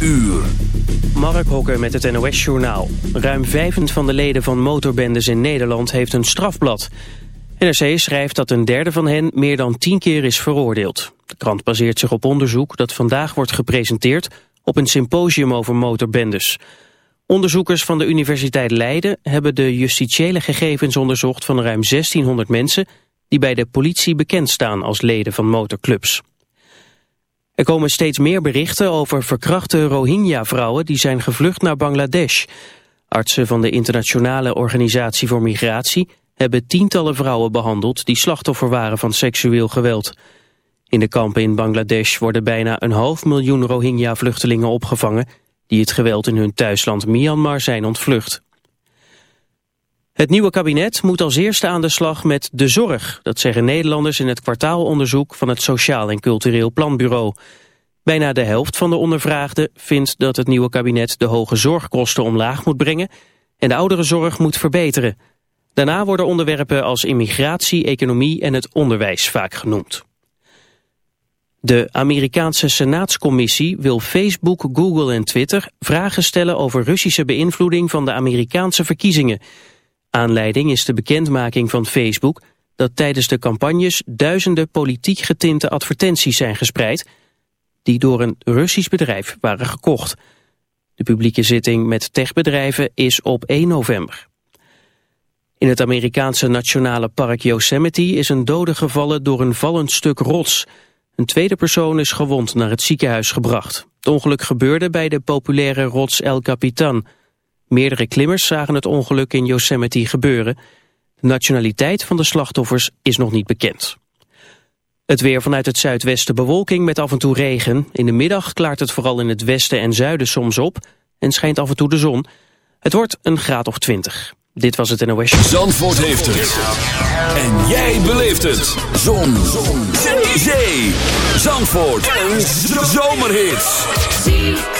uur. Mark Hokker met het NOS-journaal. Ruim vijfend van de leden van motorbendes in Nederland heeft een strafblad. NRC schrijft dat een derde van hen meer dan tien keer is veroordeeld. De krant baseert zich op onderzoek dat vandaag wordt gepresenteerd... op een symposium over motorbendes. Onderzoekers van de Universiteit Leiden hebben de justitiële gegevens onderzocht... van ruim 1600 mensen die bij de politie bekend staan als leden van motorclubs. Er komen steeds meer berichten over verkrachte Rohingya-vrouwen die zijn gevlucht naar Bangladesh. Artsen van de Internationale Organisatie voor Migratie hebben tientallen vrouwen behandeld die slachtoffer waren van seksueel geweld. In de kampen in Bangladesh worden bijna een half miljoen Rohingya-vluchtelingen opgevangen die het geweld in hun thuisland Myanmar zijn ontvlucht. Het nieuwe kabinet moet als eerste aan de slag met de zorg. Dat zeggen Nederlanders in het kwartaalonderzoek van het Sociaal en Cultureel Planbureau. Bijna de helft van de ondervraagden vindt dat het nieuwe kabinet de hoge zorgkosten omlaag moet brengen en de ouderenzorg moet verbeteren. Daarna worden onderwerpen als immigratie, economie en het onderwijs vaak genoemd. De Amerikaanse Senaatscommissie wil Facebook, Google en Twitter vragen stellen over Russische beïnvloeding van de Amerikaanse verkiezingen. Aanleiding is de bekendmaking van Facebook dat tijdens de campagnes duizenden politiek getinte advertenties zijn gespreid die door een Russisch bedrijf waren gekocht. De publieke zitting met techbedrijven is op 1 november. In het Amerikaanse nationale park Yosemite is een dode gevallen door een vallend stuk rots. Een tweede persoon is gewond naar het ziekenhuis gebracht. Het ongeluk gebeurde bij de populaire rots El Capitan... Meerdere klimmers zagen het ongeluk in Yosemite gebeuren. De nationaliteit van de slachtoffers is nog niet bekend. Het weer vanuit het zuidwesten bewolking met af en toe regen. In de middag klaart het vooral in het westen en zuiden soms op... en schijnt af en toe de zon. Het wordt een graad of 20. Dit was het NOS. Zandvoort heeft het. En jij beleeft het. Zon. zon. Zee. Zandvoort. Een zomerhit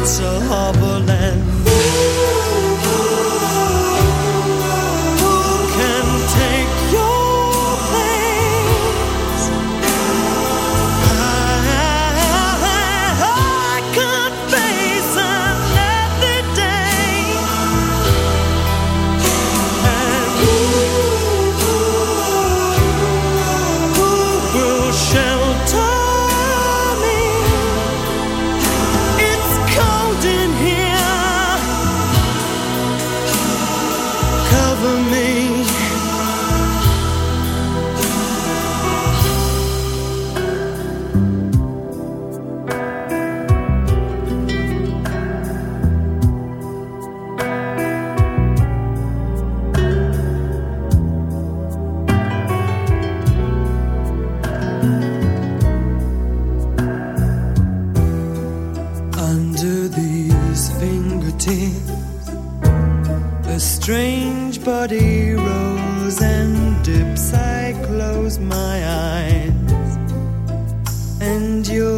It's a harbor land. And dips. I close my eyes, and you're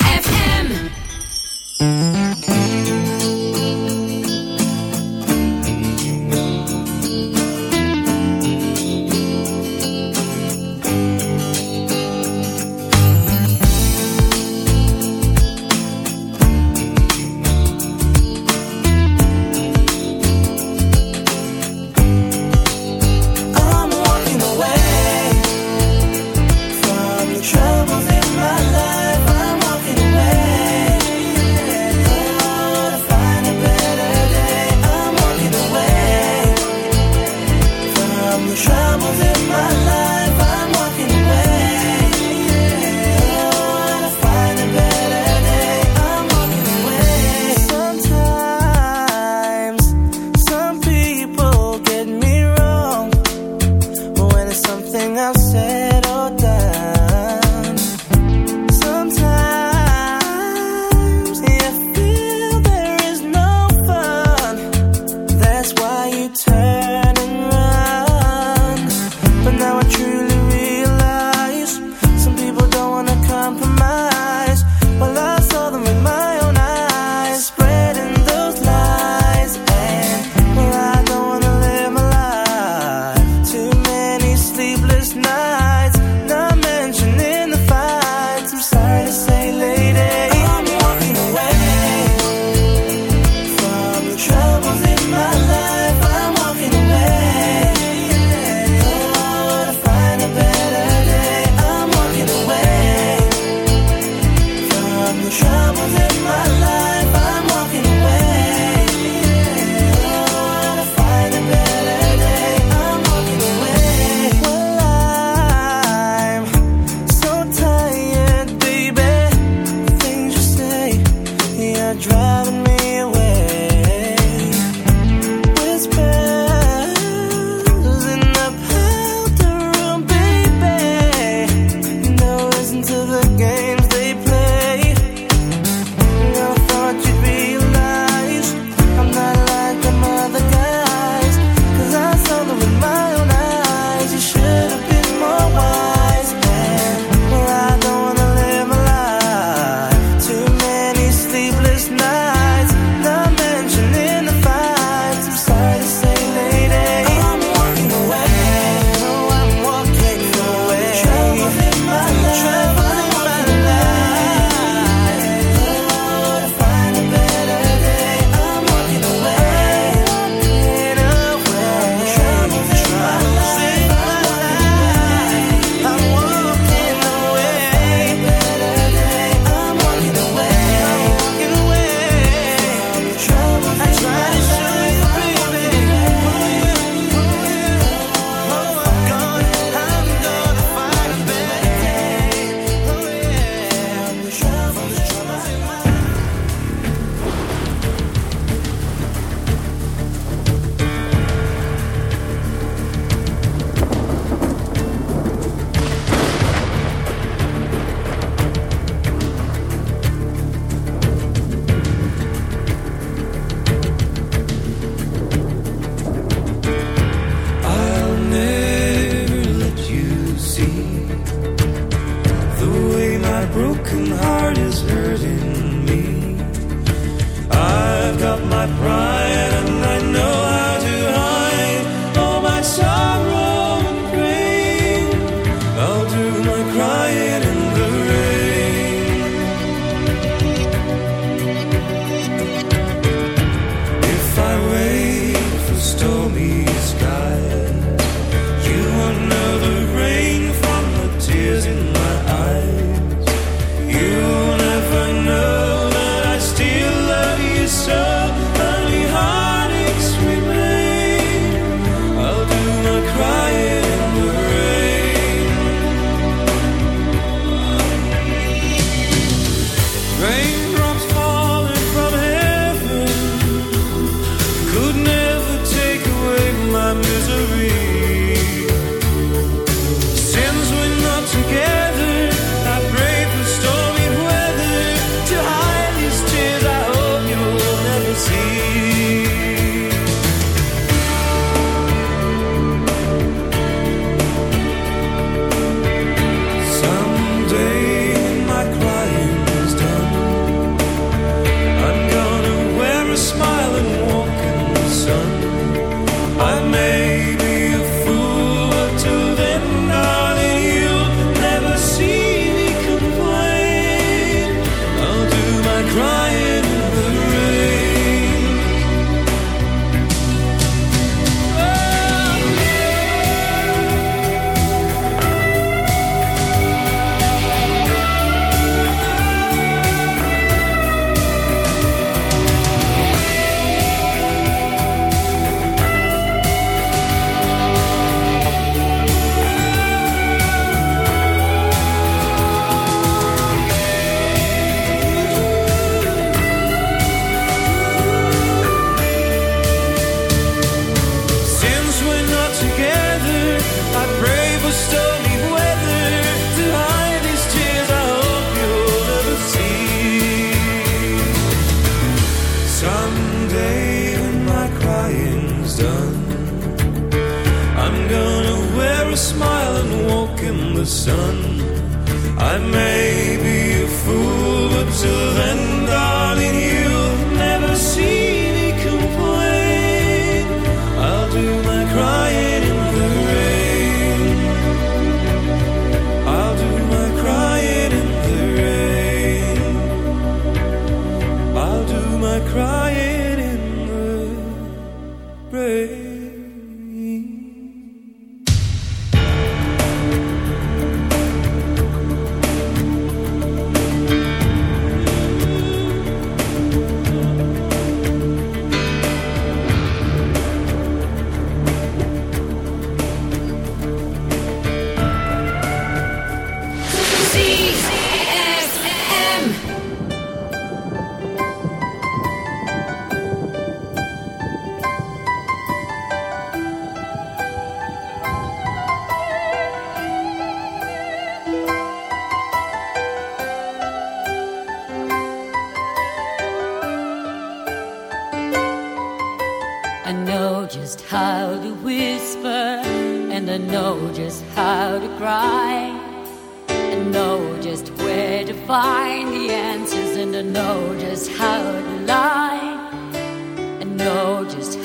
up my pride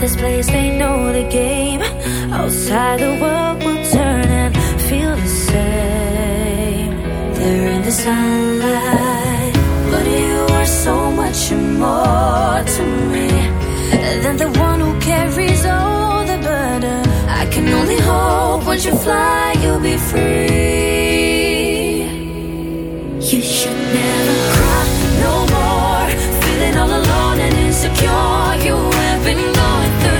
this place, they know the game. Outside the world will turn and feel the same. They're in the sunlight, but you are so much more to me than the one who carries all the burden. I can only hope once you fly, you'll be free. You should never cry no more, feeling all alone and insecure. You have been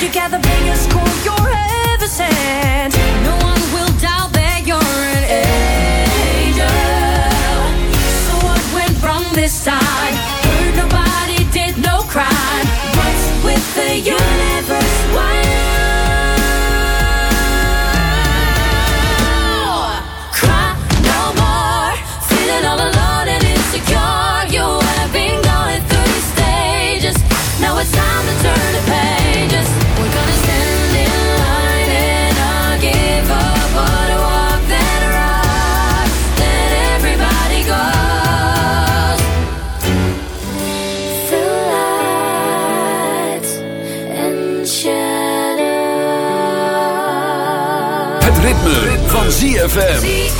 You got the biggest school you're ever sent. No ZFM.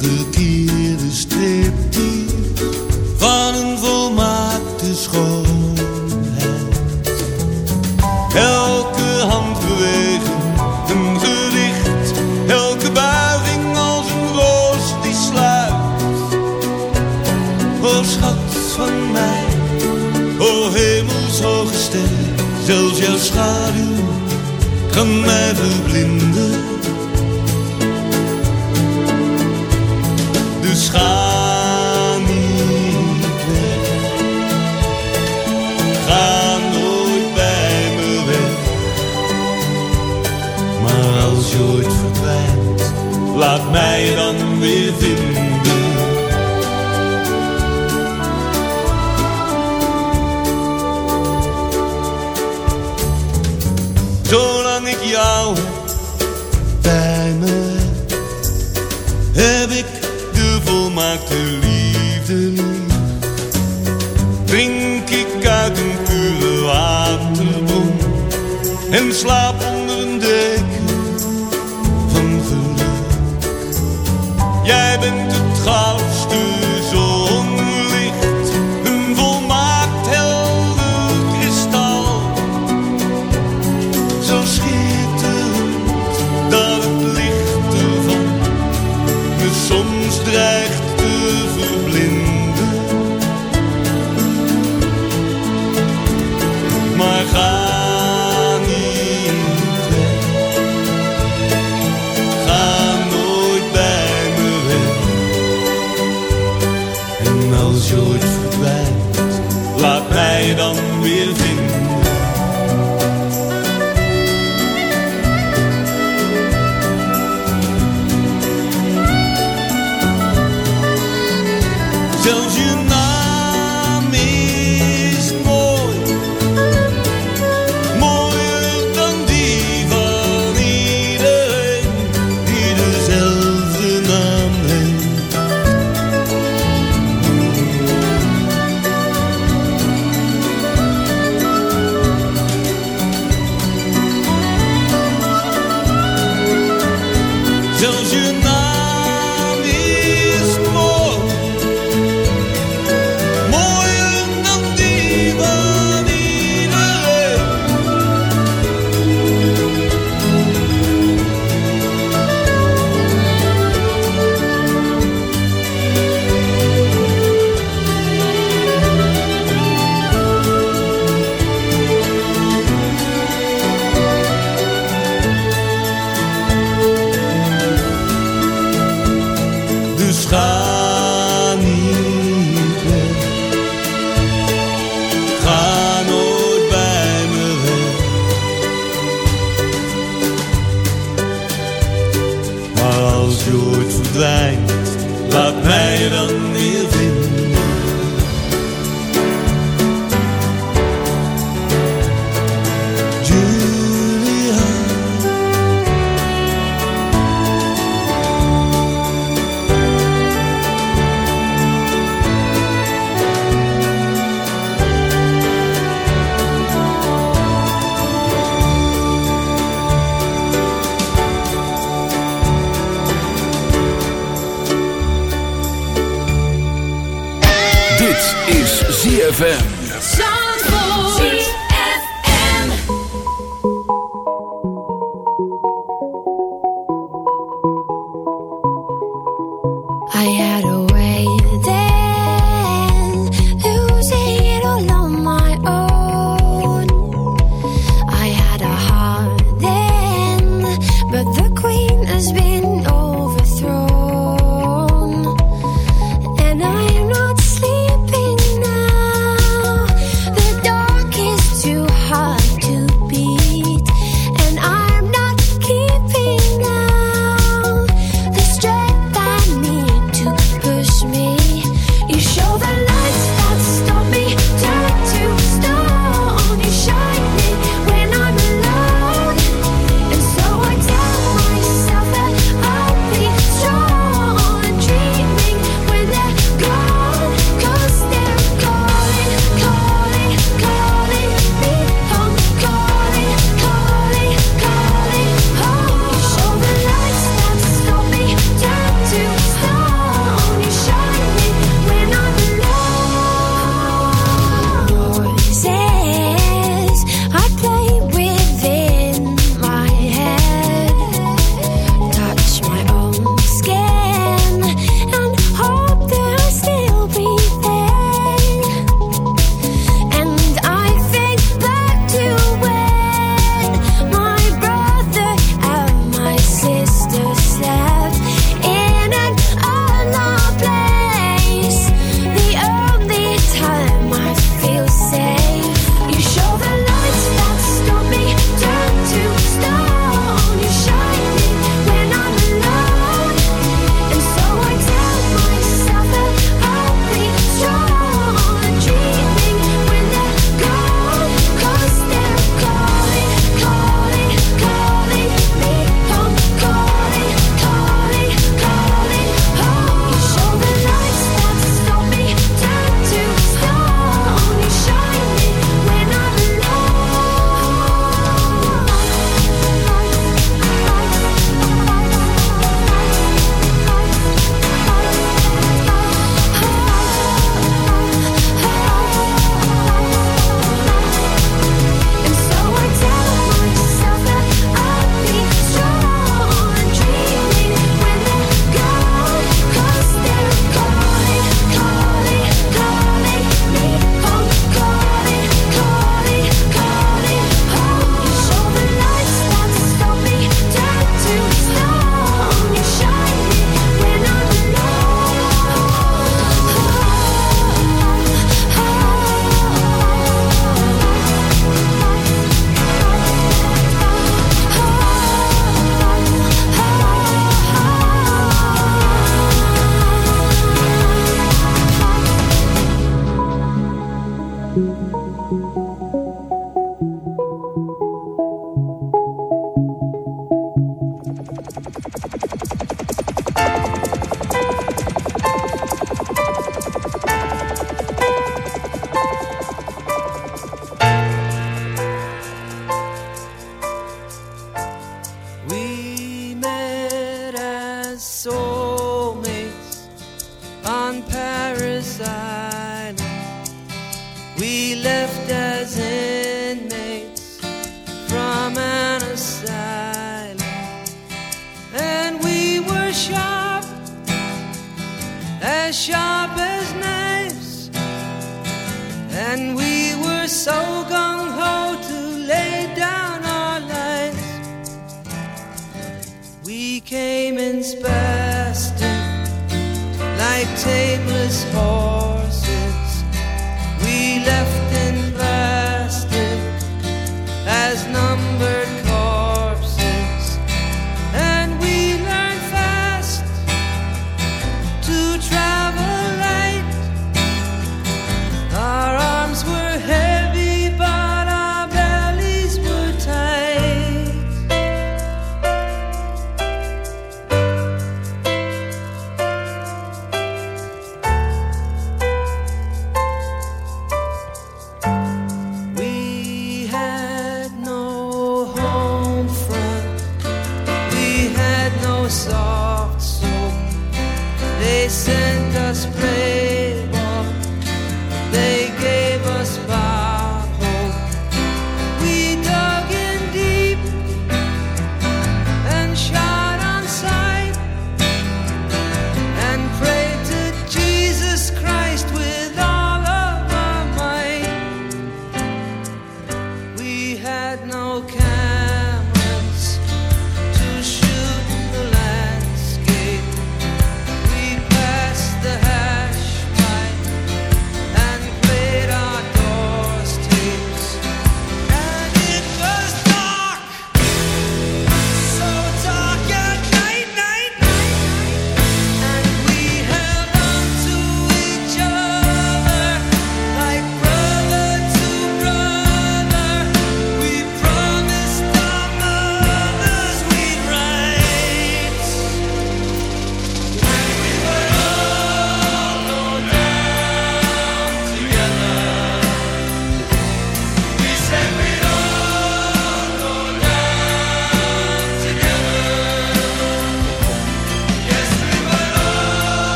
the slaap ZFM.